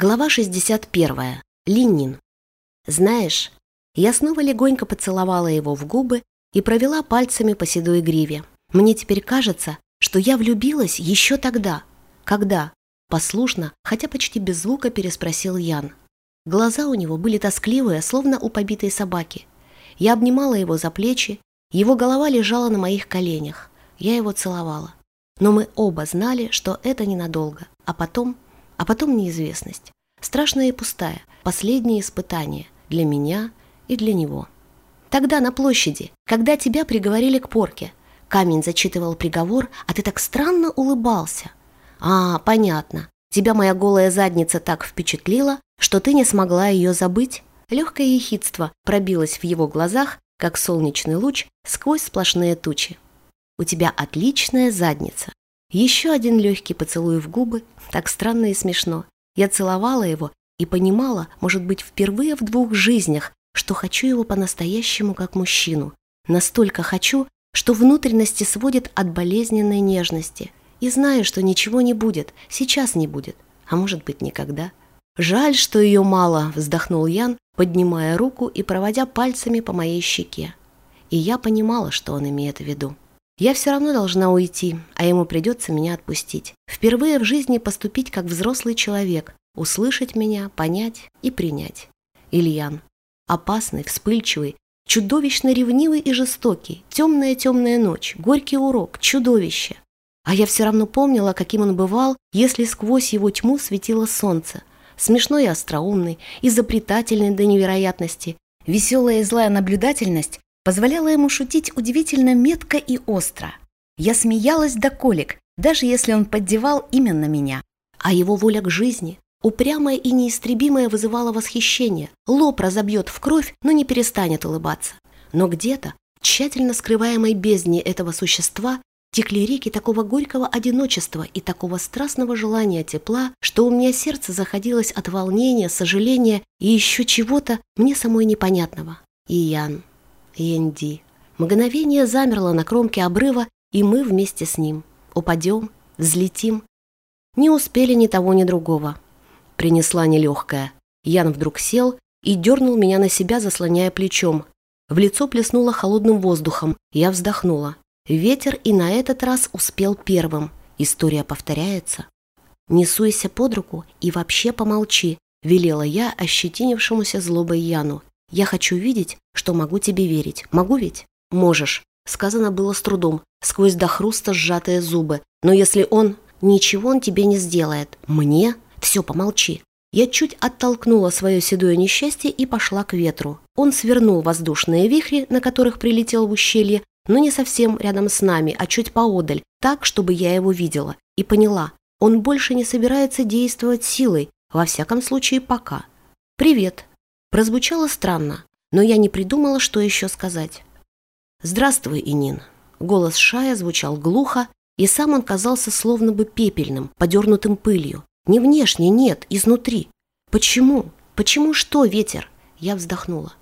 Глава 61. Ленин. Знаешь, я снова легонько поцеловала его в губы и провела пальцами по седой гриве. Мне теперь кажется, что я влюбилась еще тогда. Когда? Послушно, хотя почти без звука переспросил Ян. Глаза у него были тоскливые, словно у побитой собаки. Я обнимала его за плечи, его голова лежала на моих коленях. Я его целовала. Но мы оба знали, что это ненадолго, а потом а потом неизвестность. Страшная и пустая, последнее испытание для меня и для него. Тогда на площади, когда тебя приговорили к порке, камень зачитывал приговор, а ты так странно улыбался. А, понятно. Тебя моя голая задница так впечатлила, что ты не смогла ее забыть? Легкое ехидство пробилось в его глазах, как солнечный луч сквозь сплошные тучи. У тебя отличная задница. Еще один легкий поцелуй в губы, так странно и смешно. Я целовала его и понимала, может быть, впервые в двух жизнях, что хочу его по-настоящему как мужчину. Настолько хочу, что внутренности сводит от болезненной нежности. И знаю, что ничего не будет, сейчас не будет, а может быть никогда. «Жаль, что ее мало», – вздохнул Ян, поднимая руку и проводя пальцами по моей щеке. И я понимала, что он имеет в виду. Я все равно должна уйти, а ему придется меня отпустить. Впервые в жизни поступить как взрослый человек, услышать меня, понять и принять. Ильян. Опасный, вспыльчивый, чудовищно ревнивый и жестокий, темная-темная ночь, горький урок, чудовище. А я все равно помнила, каким он бывал, если сквозь его тьму светило солнце. Смешной и остроумный, изобретательный до невероятности, веселая и злая наблюдательность позволяла ему шутить удивительно метко и остро. Я смеялась до колик, даже если он поддевал именно меня. А его воля к жизни, упрямая и неистребимая, вызывала восхищение. Лоб разобьет в кровь, но не перестанет улыбаться. Но где-то, тщательно скрываемой бездне этого существа, текли реки такого горького одиночества и такого страстного желания тепла, что у меня сердце заходилось от волнения, сожаления и еще чего-то мне самой непонятного. И Ян. Энди. Мгновение замерло на кромке обрыва, и мы вместе с ним. Упадем, взлетим. Не успели ни того, ни другого. Принесла нелегкая. Ян вдруг сел и дернул меня на себя, заслоняя плечом. В лицо плеснуло холодным воздухом. Я вздохнула. Ветер и на этот раз успел первым. История повторяется. «Не суйся под руку и вообще помолчи», – велела я ощетинившемуся злобой Яну. Я хочу видеть, что могу тебе верить. Могу ведь? Можешь. Сказано было с трудом, сквозь до хруста сжатые зубы. Но если он... Ничего он тебе не сделает. Мне? Все, помолчи. Я чуть оттолкнула свое седое несчастье и пошла к ветру. Он свернул воздушные вихри, на которых прилетел в ущелье, но не совсем рядом с нами, а чуть поодаль, так, чтобы я его видела. И поняла, он больше не собирается действовать силой, во всяком случае пока. «Привет», Прозвучало странно, но я не придумала, что еще сказать. «Здравствуй, Инин». Голос Шая звучал глухо, и сам он казался словно бы пепельным, подернутым пылью. Не внешне, нет, изнутри. «Почему? Почему что, ветер?» Я вздохнула.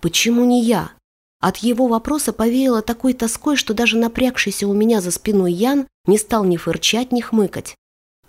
«Почему не я?» От его вопроса повеяло такой тоской, что даже напрягшийся у меня за спиной Ян не стал ни фырчать, ни хмыкать.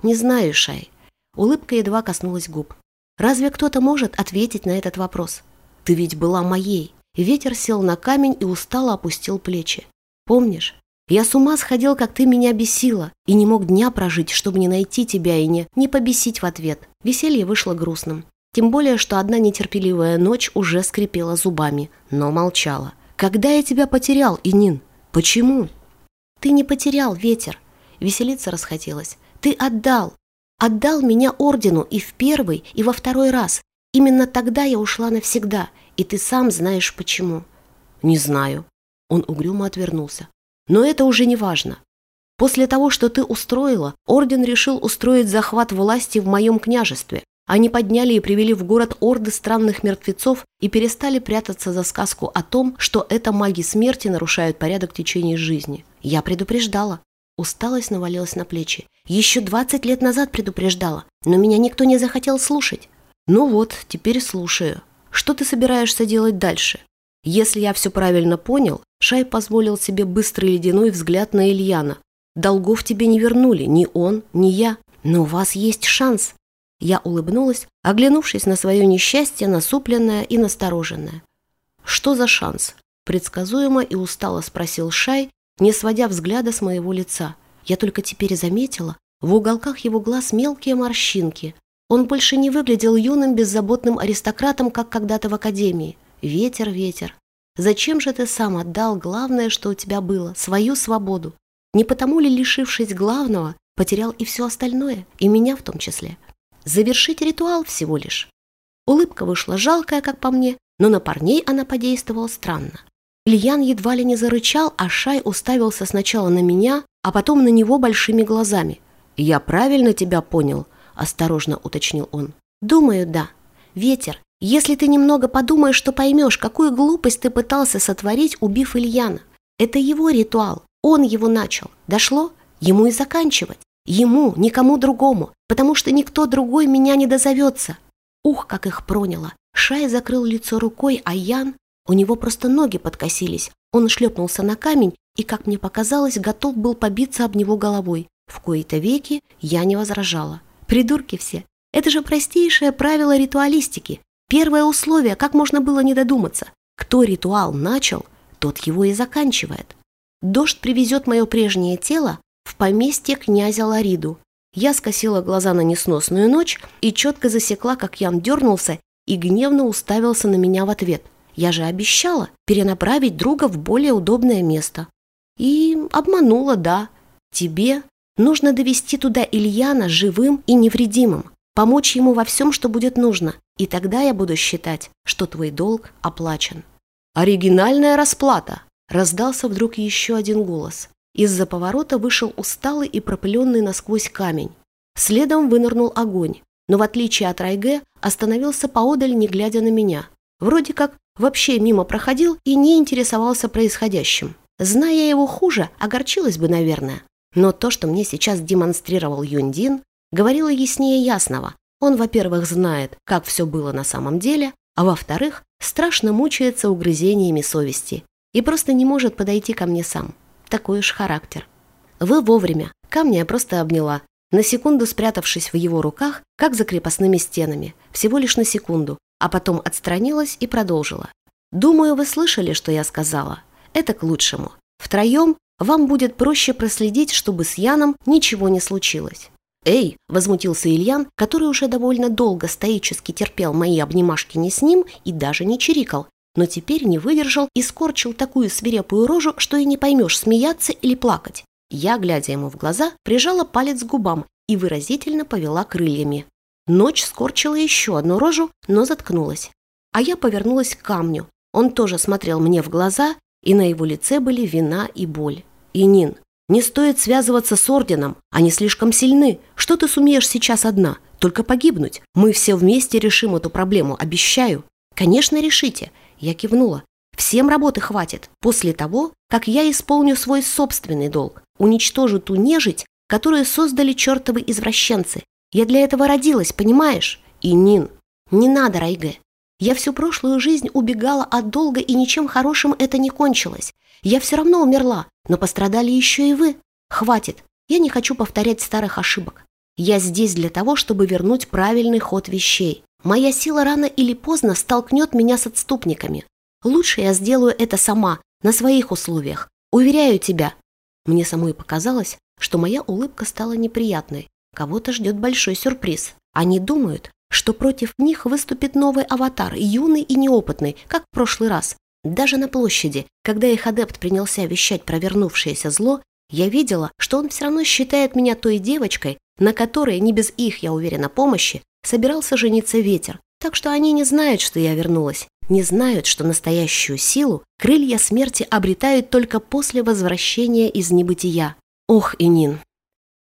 «Не знаю, Шай». Улыбка едва коснулась губ. Разве кто-то может ответить на этот вопрос? Ты ведь была моей. Ветер сел на камень и устало опустил плечи. Помнишь? Я с ума сходил, как ты меня бесила, и не мог дня прожить, чтобы не найти тебя и не, не побесить в ответ. Веселье вышло грустным. Тем более, что одна нетерпеливая ночь уже скрипела зубами, но молчала. «Когда я тебя потерял, Инин? Почему?» «Ты не потерял, ветер!» Веселиться расхотелось. «Ты отдал! Отдал меня ордену и в первый, и во второй раз. Именно тогда я ушла навсегда, и ты сам знаешь почему». «Не знаю». Он угрюмо отвернулся. «Но это уже не важно. После того, что ты устроила, орден решил устроить захват власти в моем княжестве. Они подняли и привели в город орды странных мертвецов и перестали прятаться за сказку о том, что это маги смерти нарушают порядок течения жизни. Я предупреждала. Усталость навалилась на плечи. Еще двадцать лет назад предупреждала, но меня никто не захотел слушать. Ну вот, теперь слушаю. Что ты собираешься делать дальше? Если я все правильно понял, Шай позволил себе быстрый ледяной взгляд на Ильяна. Долгов тебе не вернули, ни он, ни я. Но у вас есть шанс. Я улыбнулась, оглянувшись на свое несчастье, насупленное и настороженное. «Что за шанс?» – предсказуемо и устало спросил Шай, не сводя взгляда с моего лица. Я только теперь заметила, в уголках его глаз мелкие морщинки. Он больше не выглядел юным беззаботным аристократом, как когда-то в академии. Ветер, ветер. Зачем же ты сам отдал главное, что у тебя было, свою свободу? Не потому ли, лишившись главного, потерял и все остальное, и меня в том числе? Завершить ритуал всего лишь. Улыбка вышла жалкая, как по мне, но на парней она подействовала странно. Ильян едва ли не зарычал, а Шай уставился сначала на меня, а потом на него большими глазами. «Я правильно тебя понял?» – осторожно уточнил он. «Думаю, да. Ветер, если ты немного подумаешь, то поймешь, какую глупость ты пытался сотворить, убив Ильяна. Это его ритуал, он его начал. Дошло? Ему и заканчивать. Ему, никому другому, потому что никто другой меня не дозовется. Ух, как их проняло. Шай закрыл лицо рукой, а Ян... У него просто ноги подкосились. Он шлепнулся на камень и, как мне показалось, готов был побиться об него головой. В кои-то веки я не возражала. Придурки все. Это же простейшее правило ритуалистики. Первое условие, как можно было не додуматься. Кто ритуал начал, тот его и заканчивает. Дождь привезет мое прежнее тело в поместье князя Лариду. Я скосила глаза на несносную ночь и четко засекла, как Ян дернулся и гневно уставился на меня в ответ. Я же обещала перенаправить друга в более удобное место. И обманула, да. Тебе нужно довести туда Ильяна живым и невредимым, помочь ему во всем, что будет нужно, и тогда я буду считать, что твой долг оплачен. Оригинальная расплата! Раздался вдруг еще один голос. Из-за поворота вышел усталый и пропыленный насквозь камень. Следом вынырнул огонь, но в отличие от Райге остановился поодаль, не глядя на меня. Вроде как вообще мимо проходил и не интересовался происходящим. Зная его хуже, огорчилась бы, наверное. Но то, что мне сейчас демонстрировал Юндин, говорило яснее ясного. Он, во-первых, знает, как все было на самом деле, а во-вторых, страшно мучается угрызениями совести и просто не может подойти ко мне сам. Такой уж характер. Вы вовремя. Камня я просто обняла, на секунду спрятавшись в его руках, как за крепостными стенами. Всего лишь на секунду, а потом отстранилась и продолжила. «Думаю, вы слышали, что я сказала. Это к лучшему. Втроем вам будет проще проследить, чтобы с Яном ничего не случилось. «Эй!» – возмутился Ильян, который уже довольно долго стоически терпел мои обнимашки не с ним и даже не чирикал, но теперь не выдержал и скорчил такую свирепую рожу, что и не поймешь, смеяться или плакать. Я, глядя ему в глаза, прижала палец к губам и выразительно повела крыльями. Ночь скорчила еще одну рожу, но заткнулась. А я повернулась к камню. Он тоже смотрел мне в глаза, и на его лице были вина и боль. «Инин, не стоит связываться с орденом, они слишком сильны. Что ты сумеешь сейчас одна? Только погибнуть. Мы все вместе решим эту проблему, обещаю. Конечно, решите. Я кивнула. Всем работы хватит. После того, как я исполню свой собственный долг, уничтожу ту нежить, которую создали чертовы извращенцы. Я для этого родилась, понимаешь? И Нин, не надо, Райге. Я всю прошлую жизнь убегала от долга, и ничем хорошим это не кончилось. Я все равно умерла, но пострадали еще и вы. Хватит, я не хочу повторять старых ошибок. Я здесь для того, чтобы вернуть правильный ход вещей. Моя сила рано или поздно столкнет меня с отступниками. Лучше я сделаю это сама, на своих условиях. Уверяю тебя. Мне самой показалось, что моя улыбка стала неприятной. Кого-то ждет большой сюрприз. Они думают, что против них выступит новый аватар, юный и неопытный, как в прошлый раз. Даже на площади, когда их адепт принялся вещать про вернувшееся зло, я видела, что он все равно считает меня той девочкой, на которой, не без их, я уверена, помощи, собирался жениться ветер. Так что они не знают, что я вернулась, не знают, что настоящую силу крылья смерти обретают только после возвращения из небытия. Ох, Инин,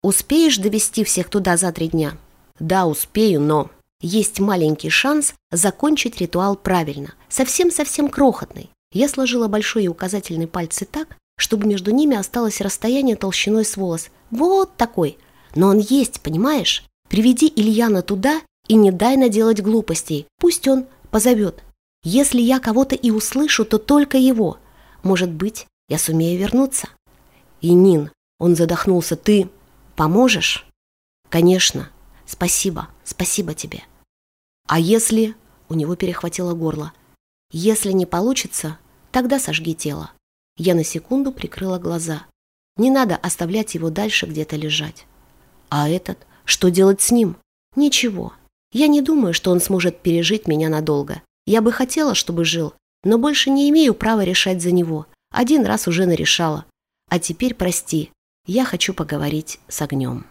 успеешь довести всех туда за три дня? Да, успею, но есть маленький шанс закончить ритуал правильно, совсем-совсем крохотный. Я сложила большой и указательный пальцы так, чтобы между ними осталось расстояние толщиной с волос. Вот такой. Но он есть, понимаешь? Приведи Ильяна туда и не дай наделать глупостей. Пусть он позовет. Если я кого-то и услышу, то только его. Может быть, я сумею вернуться. И Нин, он задохнулся, ты поможешь? Конечно. Спасибо, спасибо тебе. А если... У него перехватило горло. Если не получится, тогда сожги тело. Я на секунду прикрыла глаза. Не надо оставлять его дальше где-то лежать. А этот? Что делать с ним? Ничего. Я не думаю, что он сможет пережить меня надолго. Я бы хотела, чтобы жил, но больше не имею права решать за него. Один раз уже нарешала. А теперь прости, я хочу поговорить с огнем.